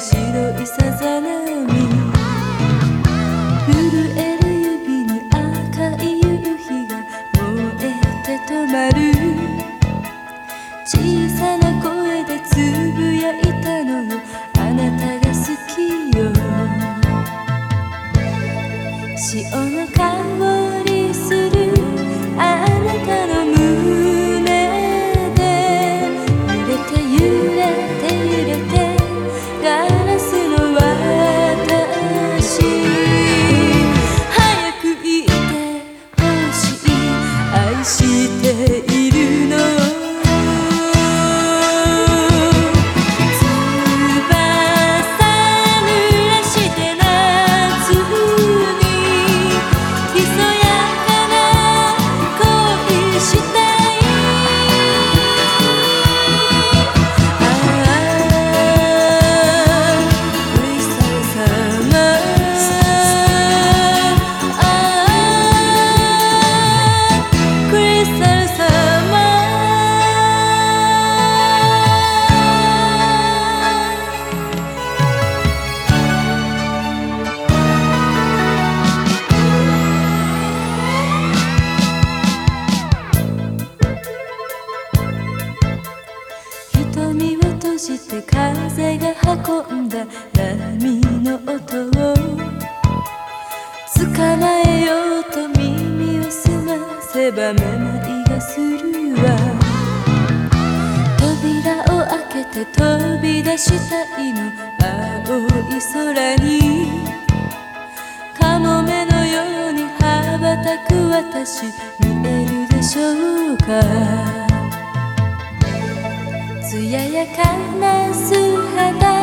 白い瞳を閉じて風が運んだ波の音を捕まえようと耳を澄ませばめまいがするわ扉を開けて飛び出したいの青い空にカモメのように羽ばたく私見えるでしょうかややかな素肌